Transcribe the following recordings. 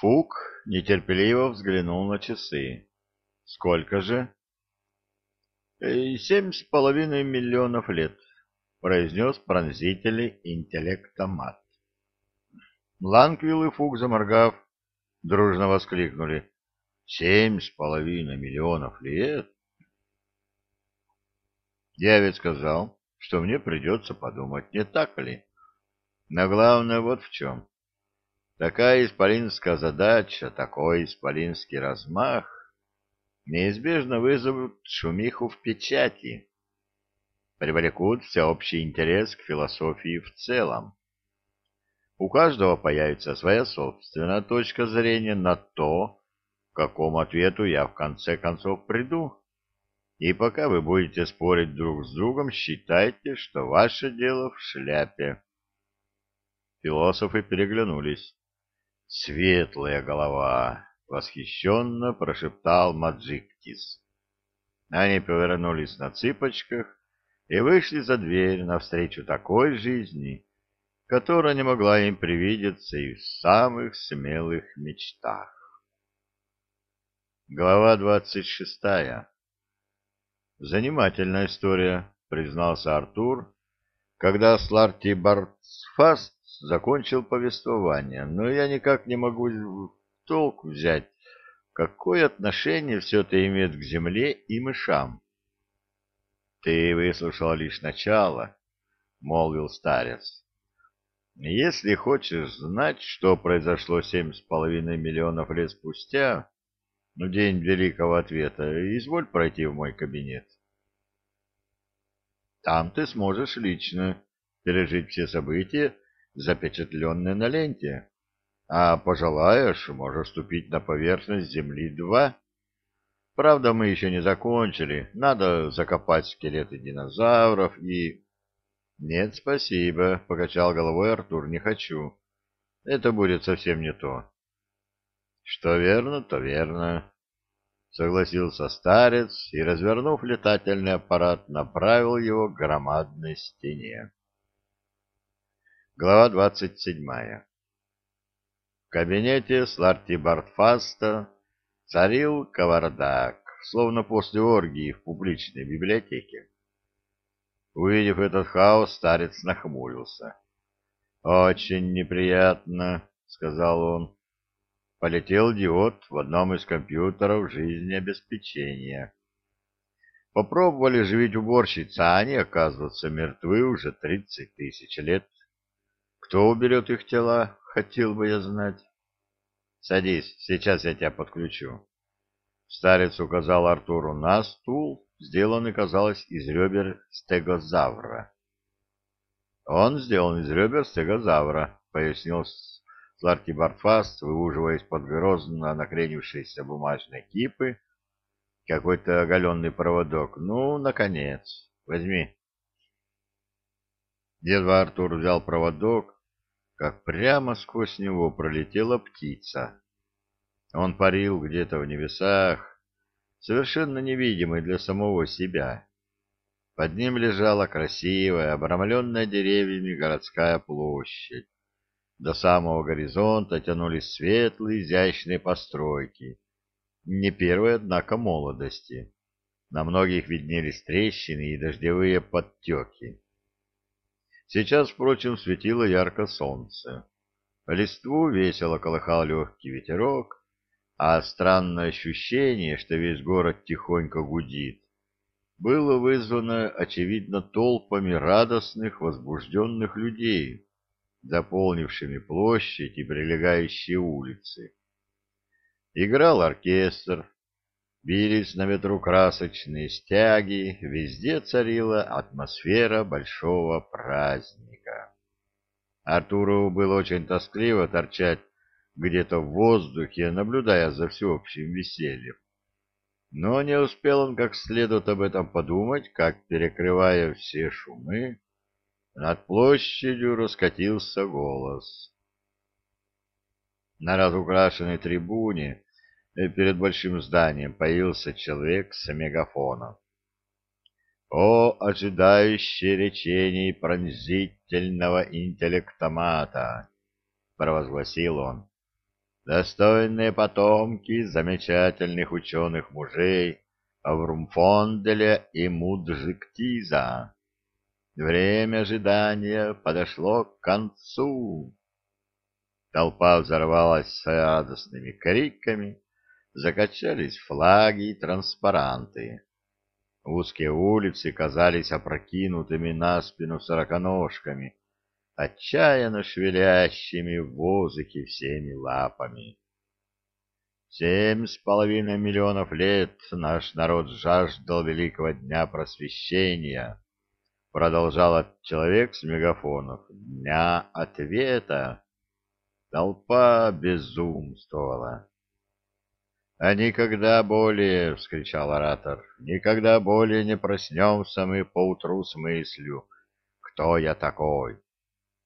Фук нетерпеливо взглянул на часы. Сколько же? «Э, семь с половиной миллионов лет, произнес пронзительный интеллектомат. Ланквилл и Фук, заморгав, дружно воскликнули. Семь с половиной миллионов лет? Я ведь сказал, что мне придется подумать, не так ли? Но главное вот в чем. Такая исполинская задача, такой исполинский размах неизбежно вызовут шумиху в печати, привлекут всеобщий интерес к философии в целом. У каждого появится своя собственная точка зрения на то, к какому ответу я в конце концов приду. И пока вы будете спорить друг с другом, считайте, что ваше дело в шляпе. Философы переглянулись. «Светлая голова!» — восхищенно прошептал Маджиктис. Они повернулись на цыпочках и вышли за дверь навстречу такой жизни, которая не могла им привидеться и в самых смелых мечтах. Глава двадцать шестая «Занимательная история», — признался Артур, когда Сларти Бартсфаст закончил повествование, но я никак не могу в толк взять, какое отношение все это имеет к земле и мышам. — Ты выслушал лишь начало, — молвил старец. — Если хочешь знать, что произошло семь с половиной миллионов лет спустя, ну, день великого ответа, изволь пройти в мой кабинет. Там ты сможешь лично пережить все события, запечатленные на ленте. А пожелаешь, можешь ступить на поверхность Земли-2. Правда, мы еще не закончили. Надо закопать скелеты динозавров и... Нет, спасибо, — покачал головой Артур, — не хочу. Это будет совсем не то. Что верно, то верно, — согласился старец и, развернув летательный аппарат, направил его к громадной стене. Глава двадцать седьмая В кабинете Сларти Бартфаста царил кавардак, словно после оргии в публичной библиотеке. Увидев этот хаос, старец нахмурился. «Очень неприятно», — сказал он. Полетел диод в одном из компьютеров жизнеобеспечения. Попробовали живить уборщицы, а они, оказывается, мертвы уже тридцать тысяч лет. Кто уберет их тела, хотел бы я знать. Садись, сейчас я тебя подключу. Старец указал Артуру на стул, сделанный, казалось, из ребер стегозавра. Он сделан из ребер стегозавра, пояснил Сларти Бартфаст, выуживая из-под грозно накренившейся бумажной кипы какой-то оголенный проводок. Ну, наконец, возьми. Дед Артур взял проводок, как прямо сквозь него пролетела птица. Он парил где-то в небесах, совершенно невидимый для самого себя. Под ним лежала красивая, обрамленная деревьями городская площадь. До самого горизонта тянулись светлые, изящные постройки. Не первой, однако, молодости. На многих виднелись трещины и дождевые подтеки. Сейчас, впрочем, светило ярко солнце. Листву весело колыхал легкий ветерок, а странное ощущение, что весь город тихонько гудит, было вызвано, очевидно, толпами радостных, возбужденных людей, заполнившими площадь и прилегающие улицы. Играл оркестр, Бились на ветру красочные стяги, везде царила атмосфера большого праздника. Артуру было очень тоскливо торчать где-то в воздухе, наблюдая за всеобщим весельем. Но не успел он как следует об этом подумать, как, перекрывая все шумы, над площадью раскатился голос. На разукрашенной трибуне перед большим зданием появился человек с мегафоном. «О, ожидающий речений пронзительного интеллектомата!» — провозгласил он. достойные потомки замечательных ученых мужей Аврумфонделя и Муджиктиза. Время ожидания подошло к концу. Толпа взорвалась радостными криками, закачались флаги и транспаранты. Узкие улицы казались опрокинутыми на спину сороконожками, отчаянно шевелящими в воздухе всеми лапами. Семь с половиной миллионов лет наш народ жаждал великого дня просвещения, продолжал человек с мегафонов, дня ответа. Толпа безумствовала. «А никогда более, — вскричал оратор, — никогда более не проснемся мы поутру с мыслью, кто я такой,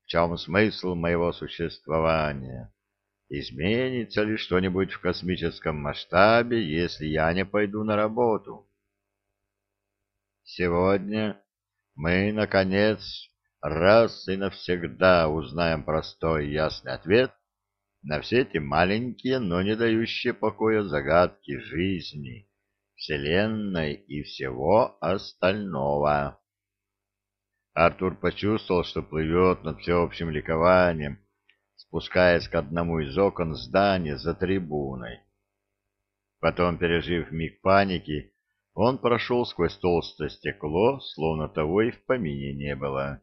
в чем смысл моего существования, изменится ли что-нибудь в космическом масштабе, если я не пойду на работу. Сегодня мы, наконец, раз и навсегда узнаем простой и ясный ответ на все эти маленькие, но не дающие покоя загадки жизни, Вселенной и всего остального. Артур почувствовал, что плывет над всеобщим ликованием, спускаясь к одному из окон здания за трибуной. Потом, пережив миг паники, он прошел сквозь толстое стекло, словно того и в помине не было.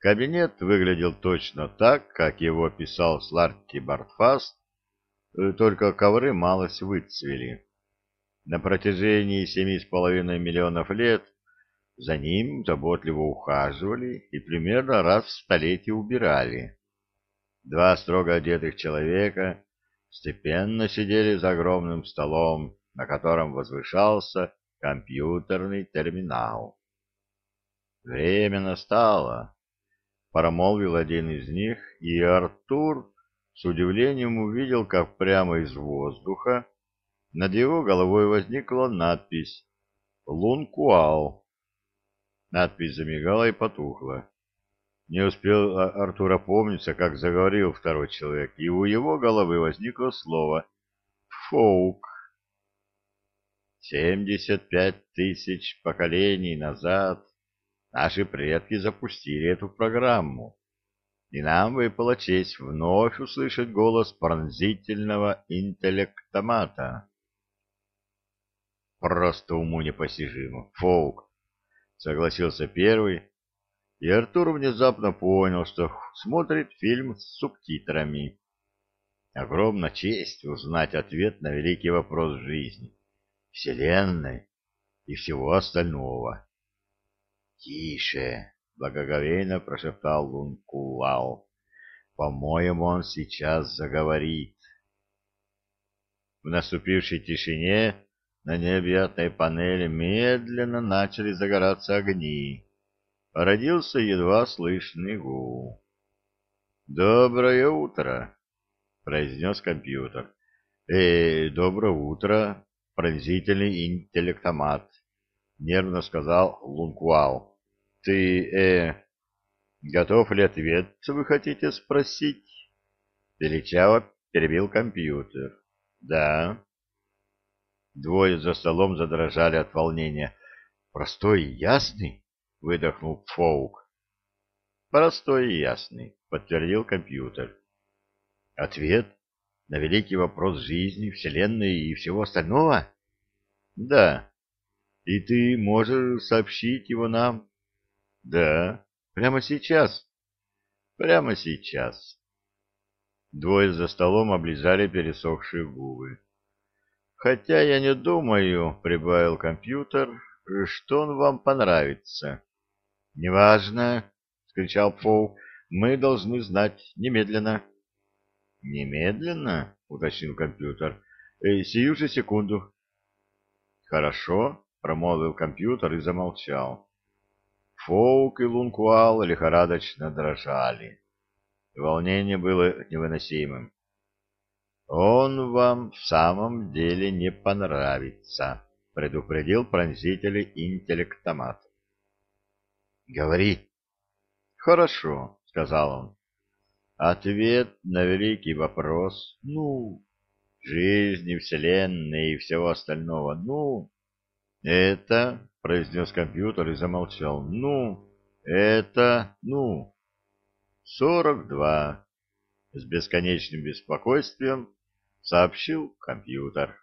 Кабинет выглядел точно так, как его писал Сларти Бартфаст, э, только ковры малость выцвели. На протяжении семи с половиной миллионов лет за ним заботливо ухаживали и примерно раз в столетие убирали. Два строго одетых человека степенно сидели за огромным столом, на котором возвышался компьютерный терминал. Время настало промолвил один из них, и Артур с удивлением увидел, как прямо из воздуха над его головой возникла надпись «Лункуал». Надпись замигала и потухла. Не успел Артур опомниться, как заговорил второй человек, и у его головы возникло слово «фоук». Семьдесят пять тысяч поколений назад Наши предки запустили эту программу, и нам выпала честь вновь услышать голос пронзительного интеллектомата. Просто уму непостижимо. Фоук, согласился первый, и Артур внезапно понял, что смотрит фильм с субтитрами. Огромная честь узнать ответ на великий вопрос жизни, Вселенной и всего остального. «Тише!» — благоговейно прошептал Лункулал. «По-моему, он сейчас заговорит». В наступившей тишине на необъятной панели медленно начали загораться огни. Родился едва слышный гул. «Доброе утро!» — произнес компьютер. «Эй, доброе утро, пронзительный интеллектомат!» — нервно сказал Лункуал. — Ты, э, готов ли ответ, вы хотите спросить? Величаво перебил компьютер. — Да. Двое за столом задрожали от волнения. — Простой и ясный? — выдохнул Фоук. — Простой и ясный, — подтвердил компьютер. — Ответ на великий вопрос жизни, Вселенной и всего остального? — Да. И ты можешь сообщить его нам? Да. Прямо сейчас? Прямо сейчас. Двое за столом облизали пересохшие губы. Хотя я не думаю, прибавил компьютер, что он вам понравится. Неважно, скричал Фоу, мы должны знать немедленно. Немедленно, уточнил компьютер. Э, сию же секунду. Хорошо, — промолвил компьютер и замолчал. Фоук и Лункуал лихорадочно дрожали. Волнение было невыносимым. «Он вам в самом деле не понравится», — предупредил пронзитель интеллектомат. «Говори». «Хорошо», — сказал он. Ответ на великий вопрос. Ну, жизни, вселенной и всего остального. Ну, это, произнес компьютер и замолчал. Ну, это, ну, сорок два. С бесконечным беспокойствием сообщил компьютер.